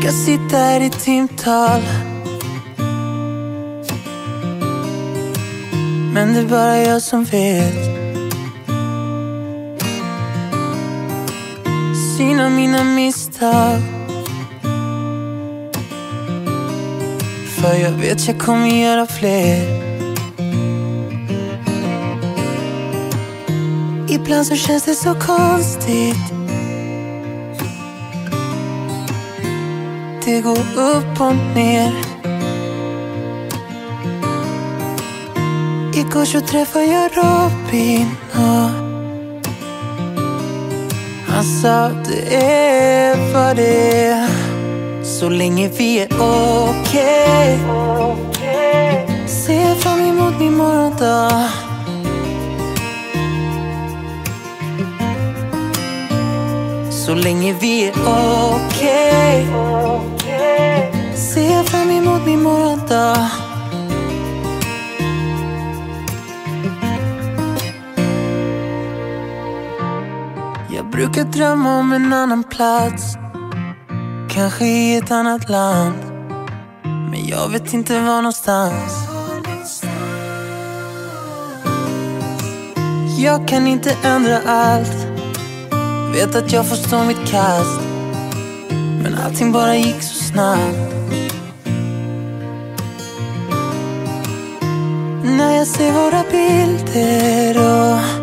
ska sitta här i timtal. Men det är bara jag som vet. Syna mina misstag. För jag vet jag kommer göra fler. Ibland så känns det så konstigt. Det går upp och ner Igår så träffade jag Robin och han sa det är vad det är Så länge vi är okej okay. Ser jag fram emot min morgondag Så länge vi är okej okay. Brukar drömma om en annan plats. Kanske i ett annat land. Men jag vet inte var någonstans. Jag kan inte ändra allt. Vet att jag får stå mitt kast. Men allting bara gick så snabbt. När jag ser våra bilder och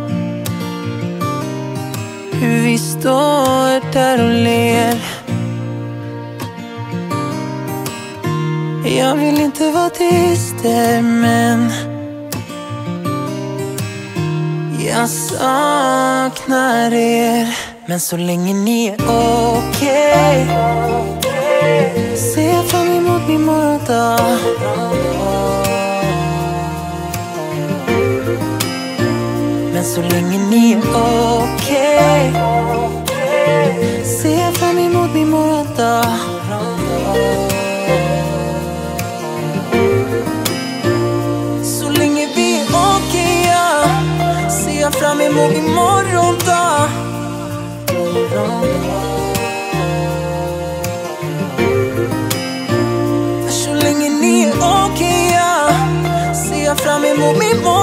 vi står där och ler. Jag vill inte vara dyster men jag saknar er. Men så länge ni är så länge ni är okej. Okay, Ser jag fram emot min morgondag. Så länge vi är okej, ja. Ser jag fram emot min morgondag. Så länge ni är okej, ja. Ser jag fram emot min morgondag